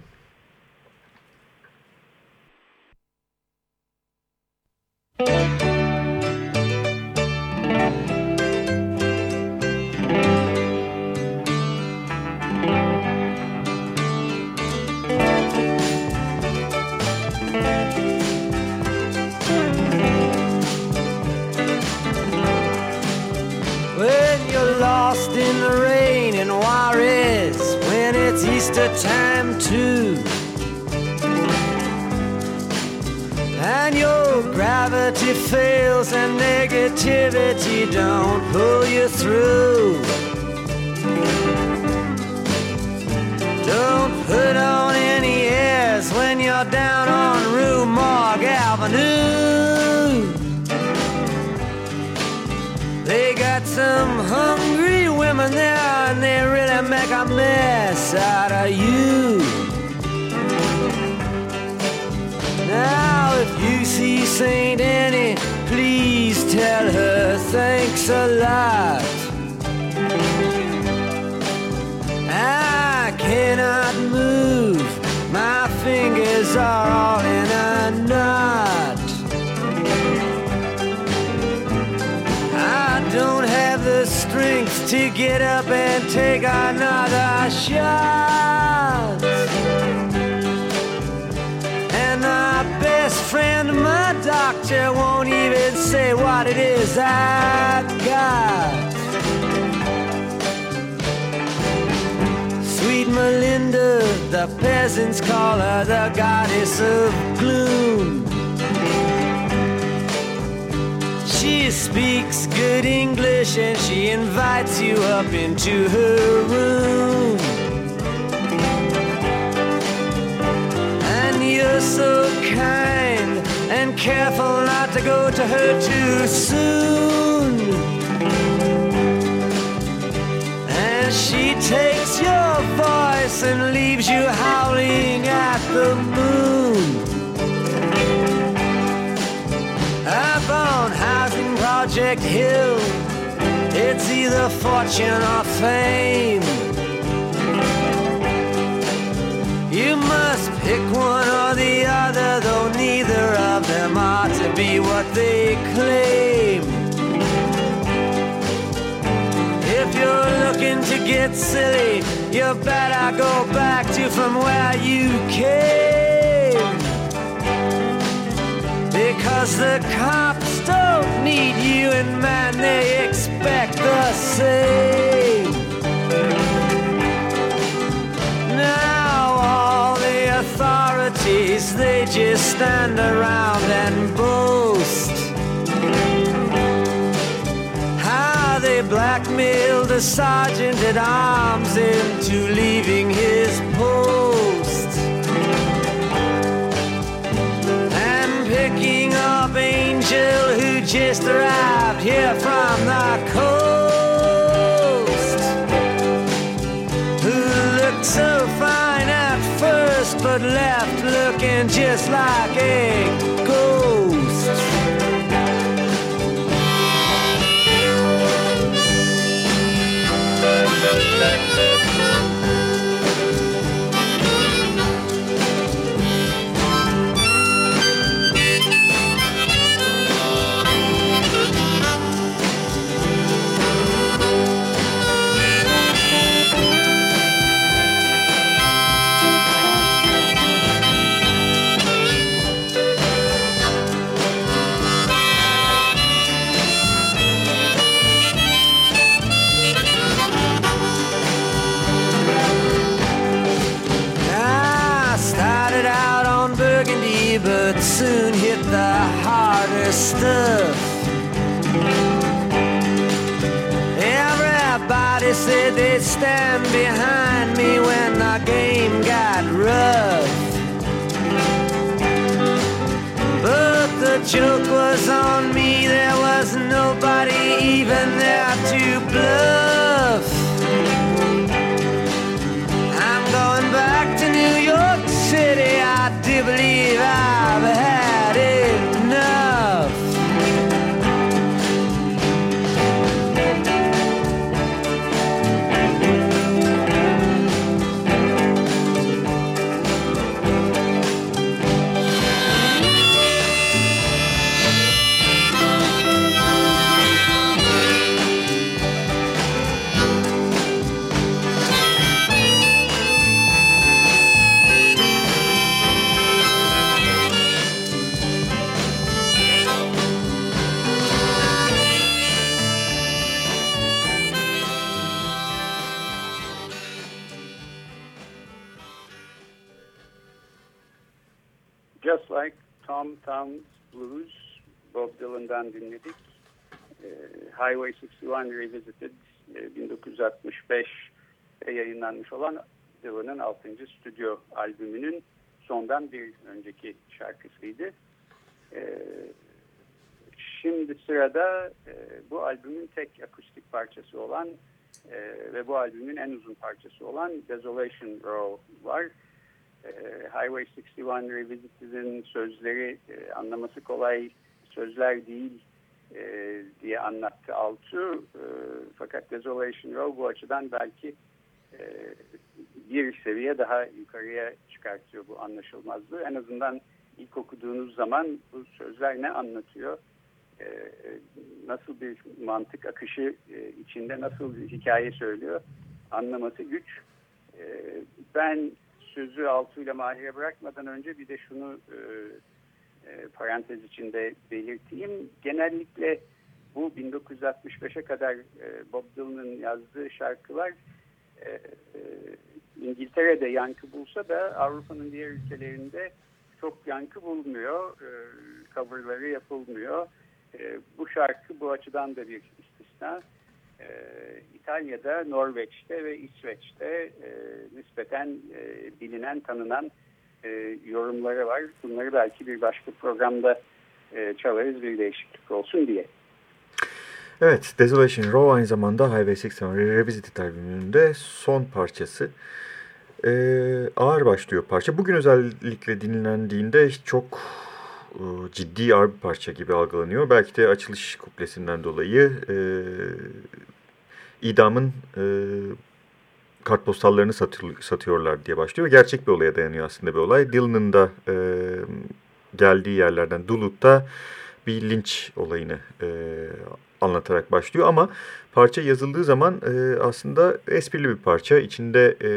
To go to her too soon. And she takes your voice and leaves you howling at the moon. Up on Housing Project Hill, it's either fortune or fame. They claim. If you're looking to get silly, you better go back to from where you came. Because the cops don't need you, and man, they expect the same. Now, all the authorities, they just stand around and boast. Blackmailed a sergeant at arms into leaving his post. And picking up Angel who just arrived here from the coast. Who looked so fine at first but left looking just like a sırada e, bu albümün tek akustik parçası olan e, ve bu albümün en uzun parçası olan Desolation Row var. E, Highway 61 Revisited'in sözleri e, anlaması kolay sözler değil e, diye anlattı Altu. E, fakat Desolation Row bu açıdan belki e, bir seviye daha yukarıya çıkartıyor bu anlaşılmazlığı. En azından ilk okuduğunuz zaman bu sözler ne anlatıyor? E, nasıl bir mantık akışı e, içinde nasıl bir hikaye söylüyor anlaması güç. E, ben sözü altıyla mahire bırakmadan önce bir de şunu parantez içinde belirteyim. Genellikle bu 1965'e kadar Bob Dylan'ın yazdığı şarkılar İngiltere'de yankı bulsa da Avrupa'nın diğer ülkelerinde çok yankı bulmuyor. E, coverları yapılmıyor. E, bu şarkı bu açıdan da bir istisna. E, İtalya'da, Norveç'te ve İsveç'te e, nispeten e, bilinen, tanınan e, yorumları var. Bunları belki bir başka programda e, çalarız bir değişiklik olsun diye. Evet, Desolation Row aynı zamanda Highway 61 Revisited albümünde son parçası. Ee, ağır başlıyor parça. Bugün özellikle dinlendiğinde çok ciddi ağır bir parça gibi algılanıyor. Belki de açılış kuplesinden dolayı e, idamın e, kartpostallarını satıyor, satıyorlar diye başlıyor. Gerçek bir olaya dayanıyor aslında bir olay. Dylan'ın da e, geldiği yerlerden Dulut'ta bir linç olayını e, anlatarak başlıyor ama parça yazıldığı zaman e, aslında esprili bir parça. İçinde e,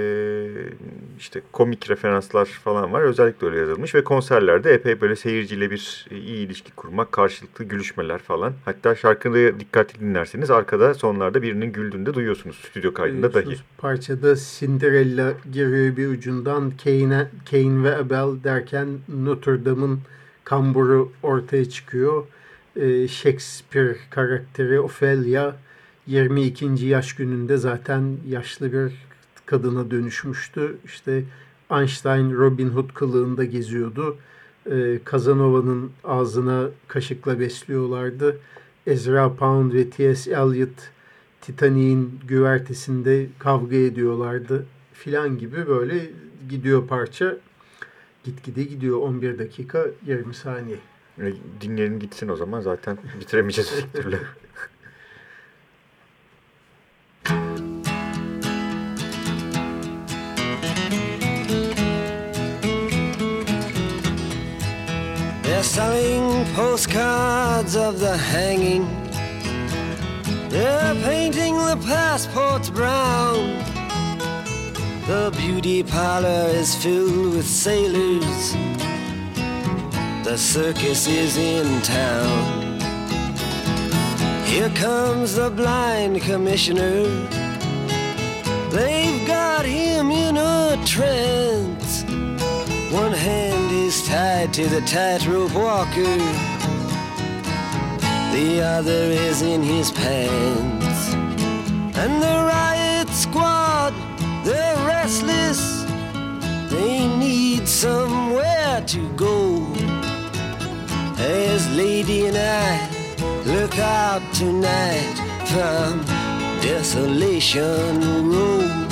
işte komik referanslar falan var. Özellikle öyle yazılmış ve konserlerde epey böyle seyirciyle bir iyi ilişki kurmak, karşılıklı gülüşmeler falan. Hatta şarkıyı dikkatli dinlerseniz arkada sonlarda birinin güldüğünde duyuyorsunuz stüdyo kaydında dahi. Parçada Cinderella giriyor bir ucundan Kane, Kane ve Abel derken Notre Dame'ın kamburu ortaya çıkıyor. Ee, Shakespeare karakteri Ophelia 22. yaş gününde zaten yaşlı bir kadına dönüşmüştü. İşte Einstein Robin Hood kılığında geziyordu. Ee, Casanova'nın ağzına kaşıkla besliyorlardı. Ezra Pound ve T.S. Eliot Titanic'in güvertesinde kavga ediyorlardı filan gibi böyle gidiyor parça. Gitgide gidiyor 11 dakika 20 saniye. E, dinleyelim gitsin o zaman zaten bitiremeyeceğiz *laughs* bir türlü. They're selling postcards of the hanging. They're painting the passports brown. The beauty parlor is filled with sailors. The circus is in town. Here comes the blind commissioner. They've got him in a trance. One hand is tied to the tightrope walker, the other is in his pants. And the riot squad, they're restless, they need somewhere to go. As Lady and I look out tonight from Desolation Road.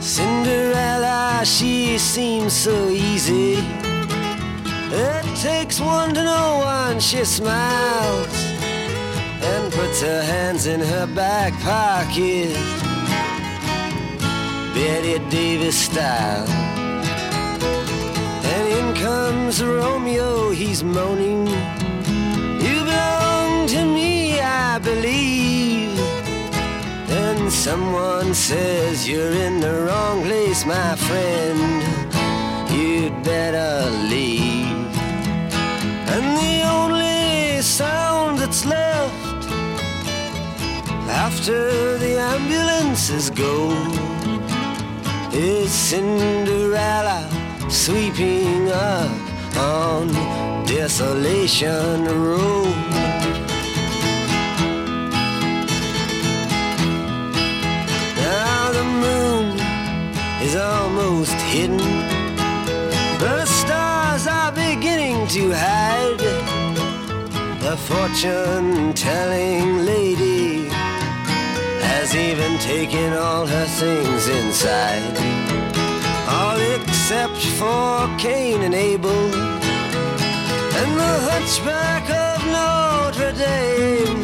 Cinderella, she seems so easy. It takes one to know one. She smiles and puts her hands in her back pocket, Betty Davis style. And in comes Romeo, he's moaning. You belong to me, I believe. And someone says you're in the wrong place, my friend. You'd better leave. And the only sound that's left after the ambulances go is Cinderella sweeping up on Desolation Road. Now the moon is almost hidden. The stars are beginning to hide. The The fortune telling lady has even taken all her things inside. All except for Cain and Abel and the hunchback of Notre Dame.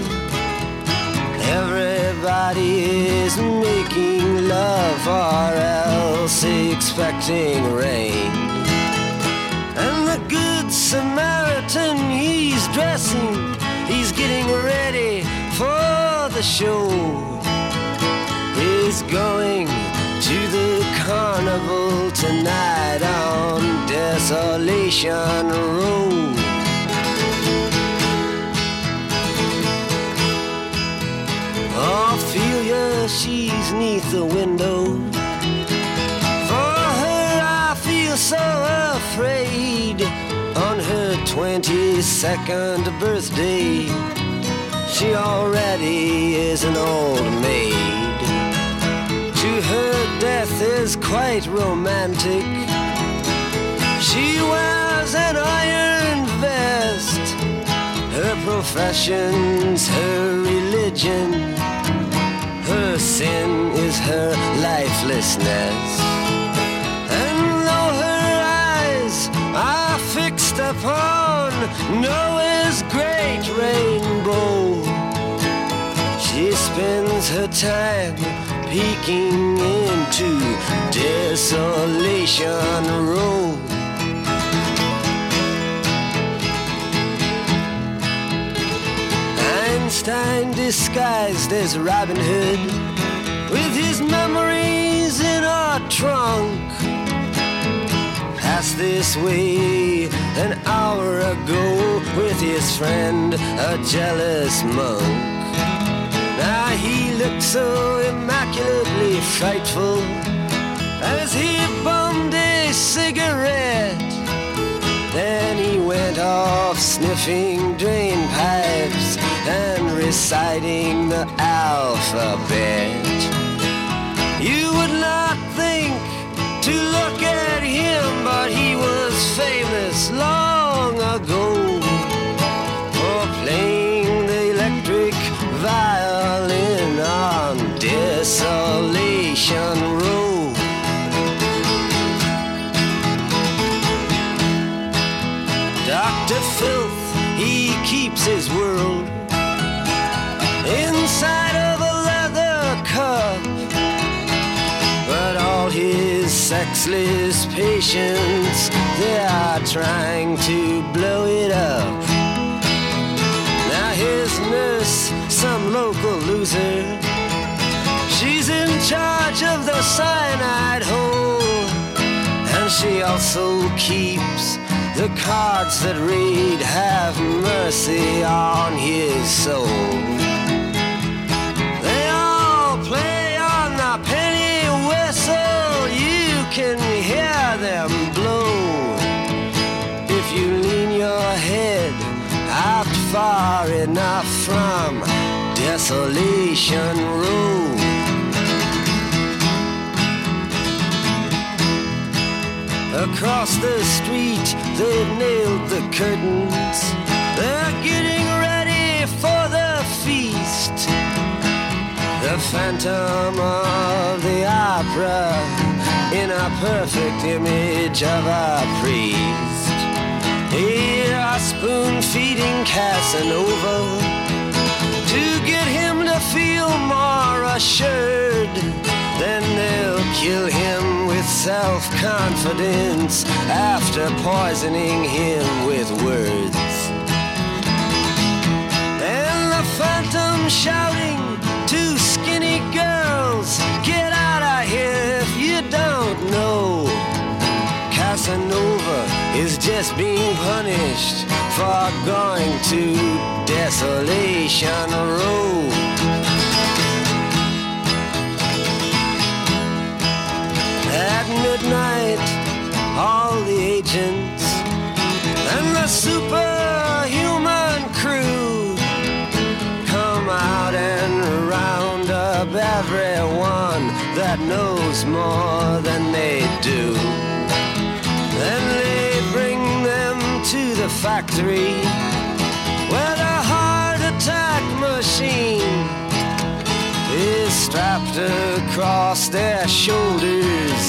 Everybody is making love or else expecting rain. And the good Samaritan, he's dressing, he's getting ready for the show. He's going to the carnival tonight on Desolation Road. Ophelia, she's neath the window. For her, I feel so afraid. On her 22nd birthday, she already is an old maid. Her, death is quite romantic. She wears an iron vest. Her profession's her religion. Her sin is her lifelessness. And though her eyes are fixed upon Noah's great rainbow, she spends her time peeking into Desolation Road. Einstein disguised as Robin Hood with his memories in a trunk. Passed this way an hour ago with his friend, a jealous monk. Now he looked so immaculately frightful as he bummed a cigarette. Then he went off sniffing drain pipes and reciting the alphabet. You would not think to look at him, but he was famous long ago sexless patients, they are trying to blow it up. Now his nurse, some local loser, she's in charge of the cyanide hole. And she also keeps the cards that read, Have mercy on his soul. They all play on the penny whistle, you them blow. If you lean your head out far enough from Desolation Road. Across the street, they've nailed the curtains. They're getting ready for the feast. The phantom of the opera in a perfect image of a priest. Here are spoon feeding Casanova to get him to feel more assured. Then they'll kill him with self confidence after poisoning him with words. And the phantom shouting Casanova is just being punished for going to Desolation Road. At midnight, all the agents and the superhuman crew come out and round up everyone that knows more than factory where the heart attack machine is strapped across their shoulders,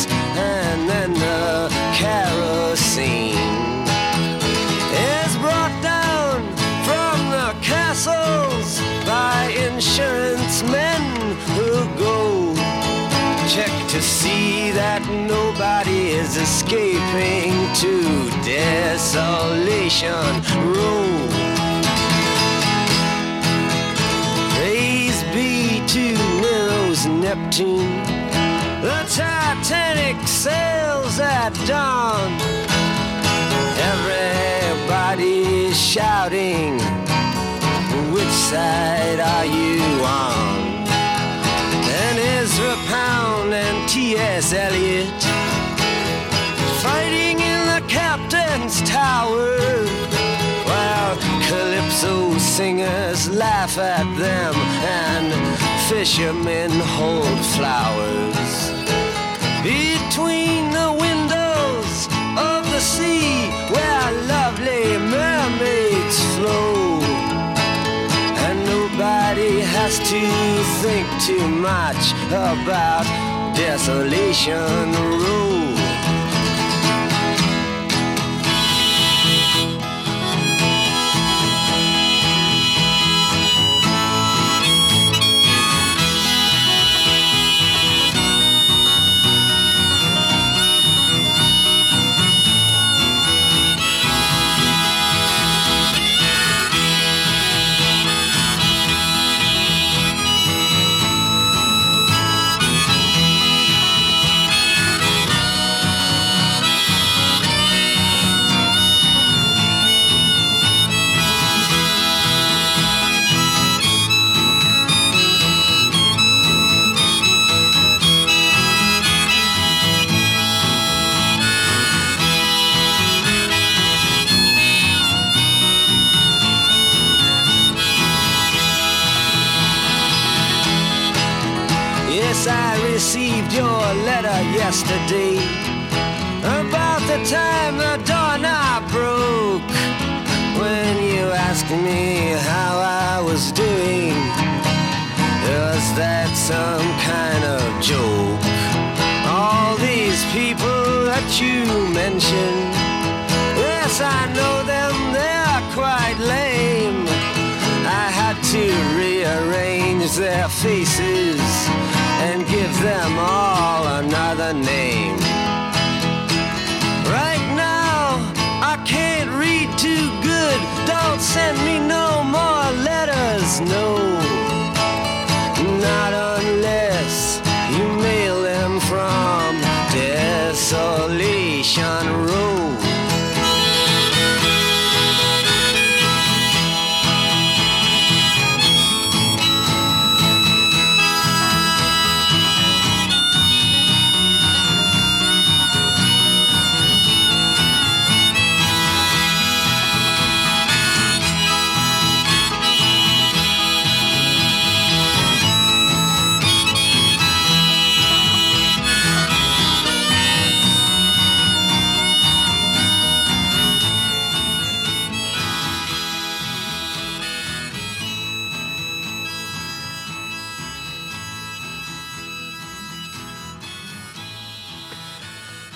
is escaping to Desolation Row. Praise be to Nero's Neptune. The Titanic sails at dawn. Everybody's shouting. Which side are you on? And Ezra Pound and T.S. Eliot fighting in the captain's tower while calypso singers laugh at them and fishermen hold flowers between the windows of the sea where lovely mermaids flow and nobody has to think too much about Desolation Road.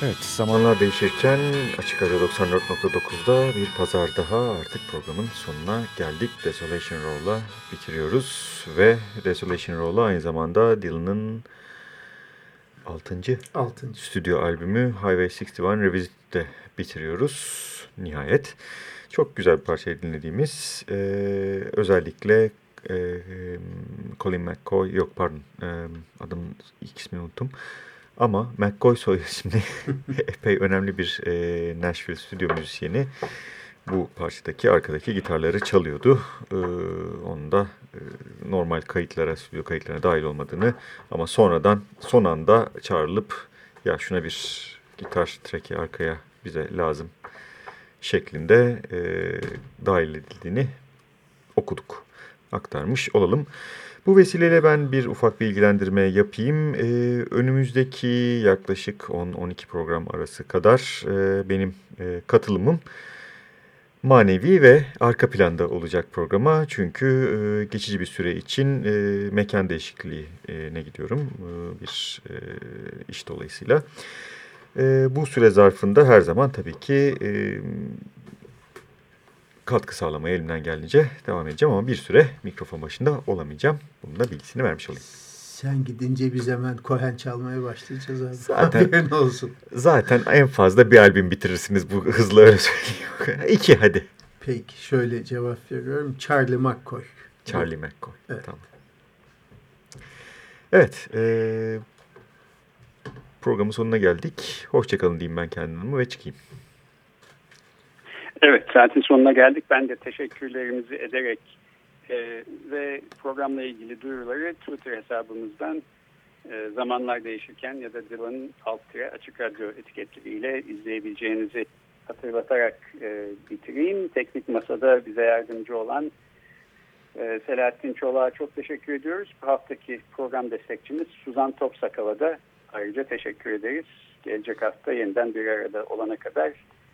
Evet, zamanlar değişirken Açık Radyo 94.9'da bir pazar daha artık programın sonuna geldik. Desolation Row'la bitiriyoruz ve Desolation Row'la aynı zamanda Dylan'ın 6. Altıncı. stüdyo albümü Highway 61 Revisit'te bitiriyoruz nihayet. Çok güzel bir parçayı dinlediğimiz e, özellikle e, Colin McCoy yok pardon e, ilk ismini unuttum. Ama McCoy soy isimli *laughs* epey önemli bir e, Nashville stüdyo müzisyeni bu parçadaki arkadaki gitarları çalıyordu. E, onun da e, normal kayıtlara, stüdyo kayıtlarına dahil olmadığını ama sonradan son anda çağrılıp ya şuna bir gitar treki arkaya bize lazım şeklinde e, dahil edildiğini okuduk, aktarmış olalım. Bu vesileyle ben bir ufak bilgilendirme yapayım. Ee, önümüzdeki yaklaşık 10-12 program arası kadar e, benim e, katılımım manevi ve arka planda olacak programa. Çünkü e, geçici bir süre için e, mekan değişikliğine gidiyorum e, bir e, iş dolayısıyla. E, bu süre zarfında her zaman tabii ki e, katkı sağlamaya elimden geldiğince devam edeceğim ama bir süre mikrofon başında olamayacağım. Bunun da bilgisini vermiş olayım. Sen gidince biz hemen Cohen çalmaya başlayacağız abi. Zaten, Haberin olsun. Zaten en fazla bir albüm bitirirsiniz bu hızla öyle söyleyeyim. *laughs* İki hadi. Peki şöyle cevap veriyorum. Charlie McCoy. Charlie McCoy. Evet. Tamam. Evet. E, programın sonuna geldik. Hoşçakalın diyeyim ben kendime ve çıkayım. Evet saatin sonuna geldik. Ben de teşekkürlerimizi ederek e, ve programla ilgili duyuruları Twitter hesabımızdan e, zamanlar değişirken ya da Dylan'ın alt açık radyo etiketleriyle izleyebileceğinizi hatırlatarak e, bitireyim. Teknik masada bize yardımcı olan e, Selahattin Çolak'a çok teşekkür ediyoruz. Bu haftaki program destekçimiz Suzan Topsakal'a da ayrıca teşekkür ederiz. Gelecek hafta yeniden bir arada olana kadar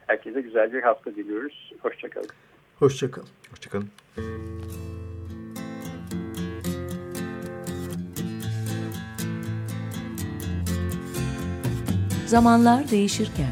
herkese güzel bir hafta diliyoruz. Hoşçakalın. Hoşçakalın. Hoşçakalın. Zamanlar değişirken